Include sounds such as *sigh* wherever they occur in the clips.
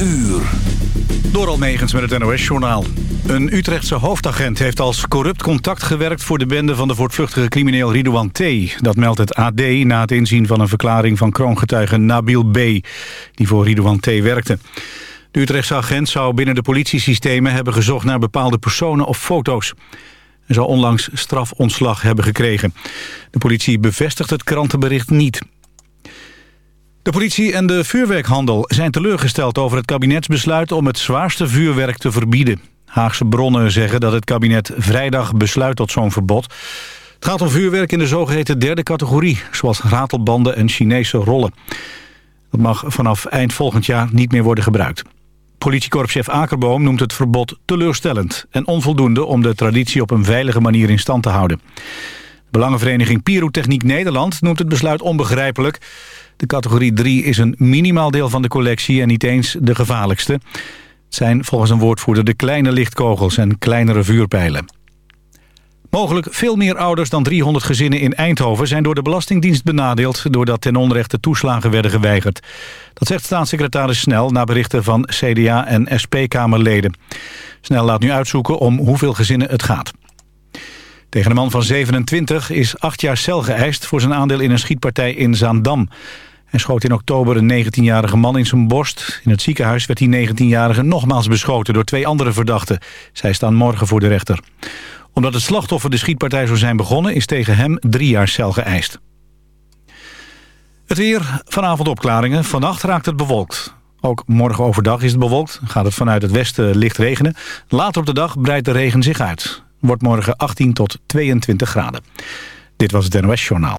uur. Door met het NOS-journaal. Een Utrechtse hoofdagent heeft als corrupt contact gewerkt... voor de bende van de voortvluchtige crimineel Ridouan T. Dat meldt het AD na het inzien van een verklaring van kroongetuige Nabil B. die voor Ridouan T. werkte. De Utrechtse agent zou binnen de politiesystemen hebben gezocht... naar bepaalde personen of foto's. Hij zou onlangs strafontslag hebben gekregen. De politie bevestigt het krantenbericht niet... De politie en de vuurwerkhandel zijn teleurgesteld over het kabinetsbesluit om het zwaarste vuurwerk te verbieden. Haagse bronnen zeggen dat het kabinet vrijdag besluit tot zo'n verbod. Het gaat om vuurwerk in de zogeheten derde categorie, zoals ratelbanden en Chinese rollen. Dat mag vanaf eind volgend jaar niet meer worden gebruikt. Politiekorpschef Akerboom noemt het verbod teleurstellend en onvoldoende om de traditie op een veilige manier in stand te houden. De Belangenvereniging Pyrotechniek Nederland noemt het besluit onbegrijpelijk. De categorie 3 is een minimaal deel van de collectie en niet eens de gevaarlijkste. Het zijn volgens een woordvoerder de kleine lichtkogels en kleinere vuurpijlen. Mogelijk veel meer ouders dan 300 gezinnen in Eindhoven... zijn door de Belastingdienst benadeeld... doordat ten onrechte toeslagen werden geweigerd. Dat zegt staatssecretaris Snel na berichten van CDA en SP-Kamerleden. Snel laat nu uitzoeken om hoeveel gezinnen het gaat. Tegen een man van 27 is acht jaar cel geëist... voor zijn aandeel in een schietpartij in Zaandam. Hij schoot in oktober een 19-jarige man in zijn borst. In het ziekenhuis werd die 19-jarige nogmaals beschoten door twee andere verdachten. Zij staan morgen voor de rechter. Omdat het slachtoffer de schietpartij zou zijn begonnen... is tegen hem drie jaar cel geëist. Het weer, vanavond opklaringen. Vannacht raakt het bewolkt. Ook morgen overdag is het bewolkt. Gaat het vanuit het westen licht regenen. Later op de dag breidt de regen zich uit. Wordt morgen 18 tot 22 graden. Dit was het NOS Journaal.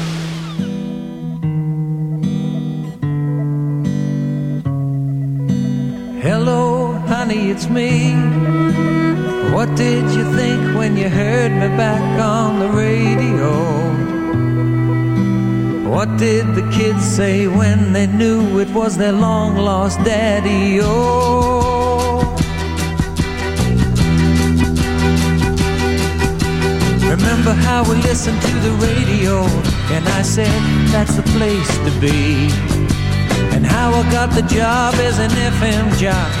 It's me. What did you think when you heard me back on the radio? What did the kids say when they knew it was their long lost daddy? Oh, remember how we listened to the radio, and I said that's the place to be. And how I got the job as an FM jock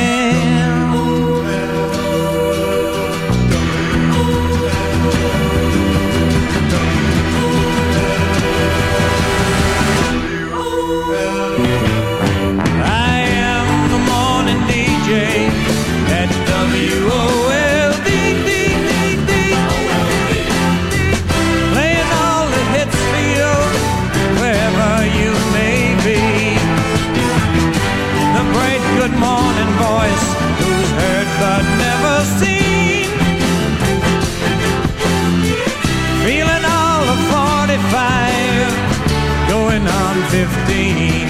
15.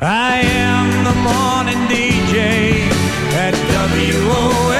I am the morning DJ at WOLD.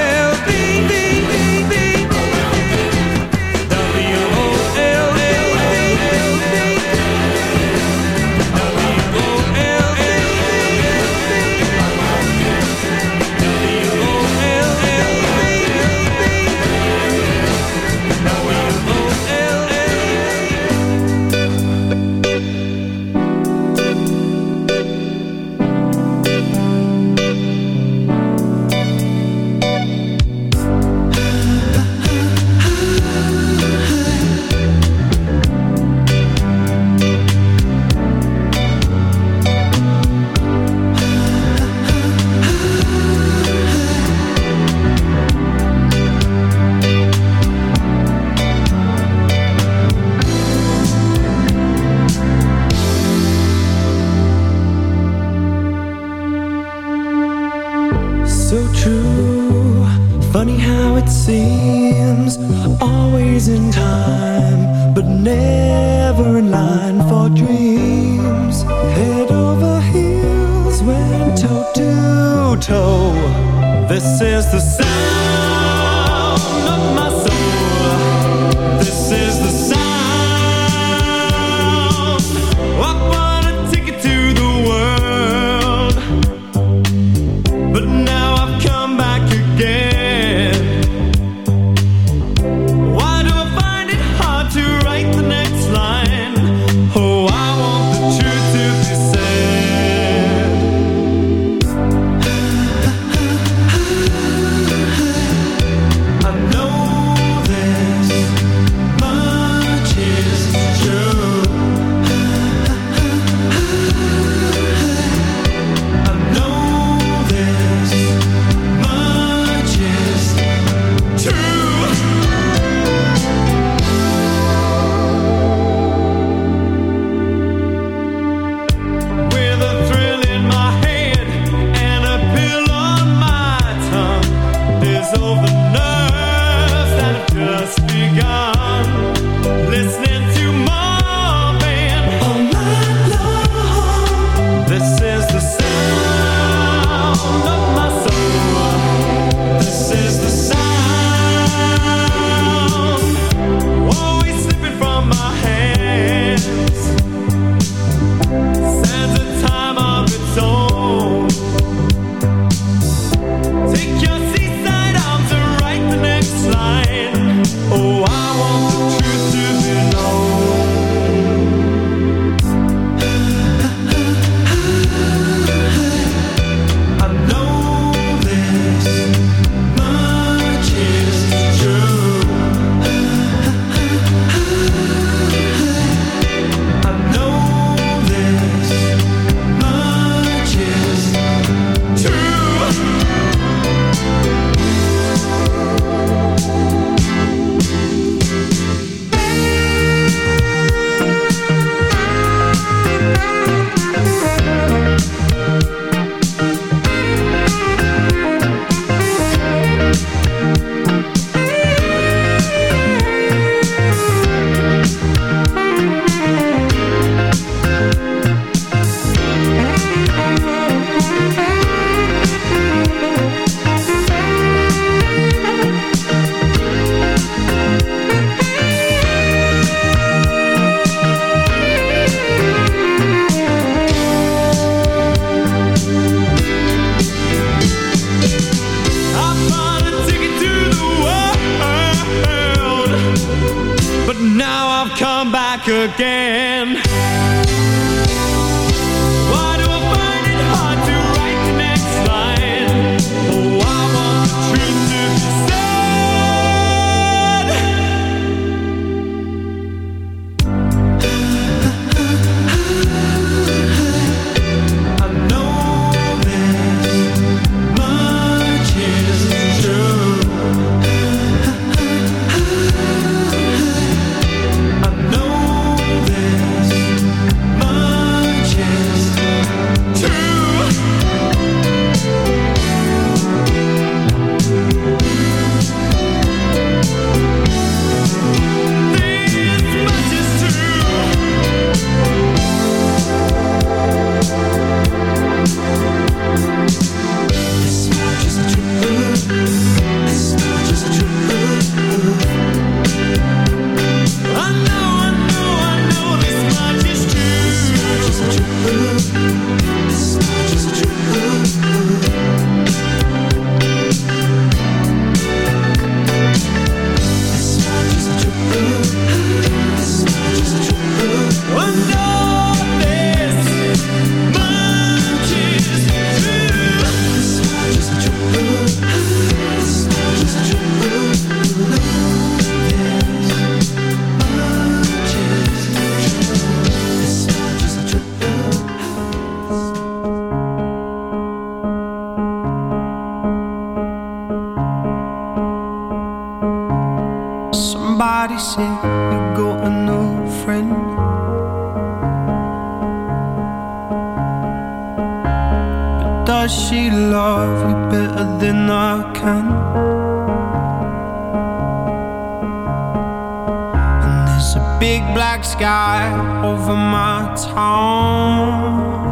big black sky over my town.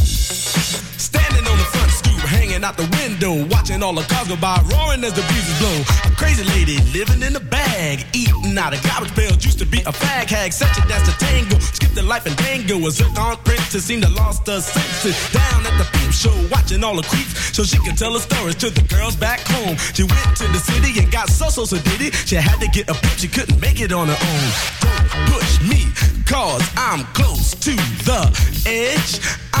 Hanging out the window, watching all the cars go by, roaring as the breezes blow. A crazy lady living in a bag, eating out of garbage pails. Used to be a fag hag, such a dance to tango. Skipped the life and dango, a zircon princess seemed to lost her senses. Down at the peep show, watching all the creeps, so she could tell her stories to the girls back home. She went to the city and got so so so did. She had to get a pimp, she couldn't make it on her own. Don't push me, cause I'm close to the edge. I'm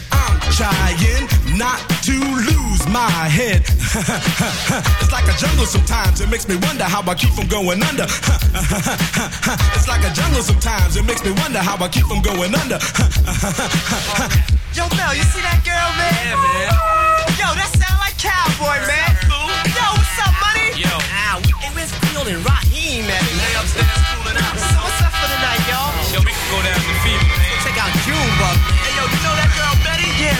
I'm trying not to lose my head. *laughs* it's like a jungle sometimes, it makes me wonder how I keep from going under. *laughs* it's like a jungle sometimes, it makes me wonder how I keep from going under. *laughs* Yo, Mel, you see that girl, man? Yeah, man. Yo, that sound like cowboy, man. Yo, what's up, money? Yo. Ow, hey, where's Field and Raheem at, man? Lay upstairs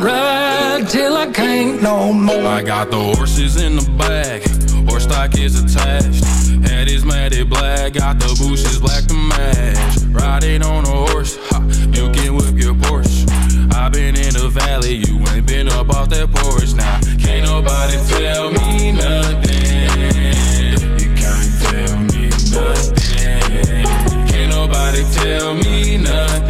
ride till I can't no more. I got the horses in the back, horse stock is attached. Head is matted black, got the bushes black to match. Riding on a horse, ha, you can whip your Porsche. i been in the valley, you ain't been up off that porch. Now, can't nobody tell me nothing. You can't tell me nothing. Can't nobody tell me nothing.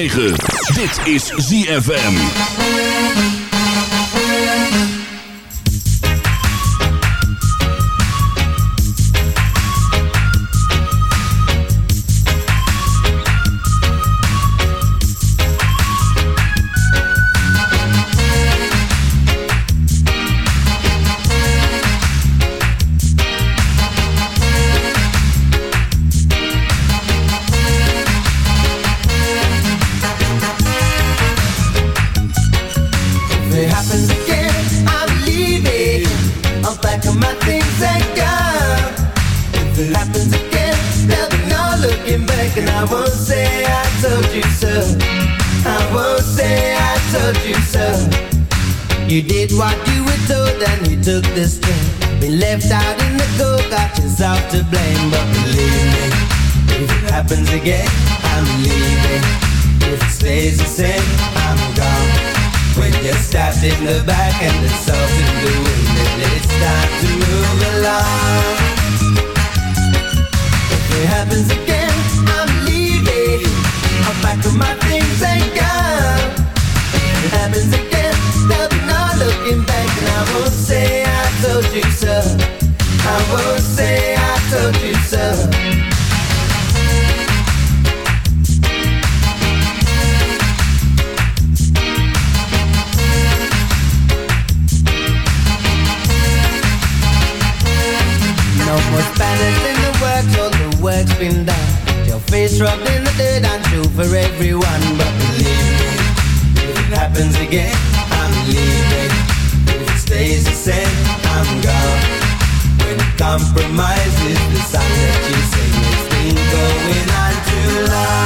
Dit is ZFM. to blame, but believe me, if it happens again, I'm leaving. If it stays the same, I'm gone. When you're stabbed in the back. Compromises—the sign that you say it's been going on too long.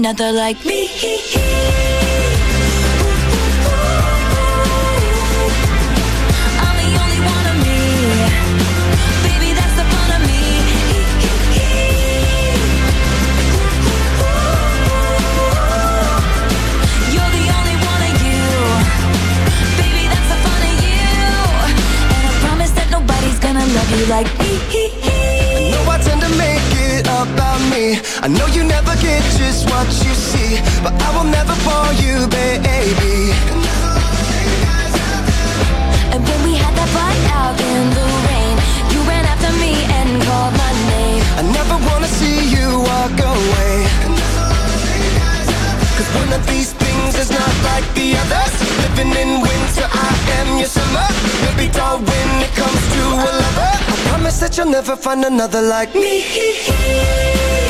Another like me. I'm the only one of me. Baby, that's the fun of me. You're the only one of you. Baby, that's the fun of you. And I promise that nobody's gonna love you like me. About me. I know you never get just what you see, but I will never fall you, baby. And when we had that fight out in the rain, you ran after me and called my name. I never wanna see you walk away. One of these things is not like the others. Living in winter, I am your summer. Baby doll, when it comes to a lover, I promise that you'll never find another like me. *laughs*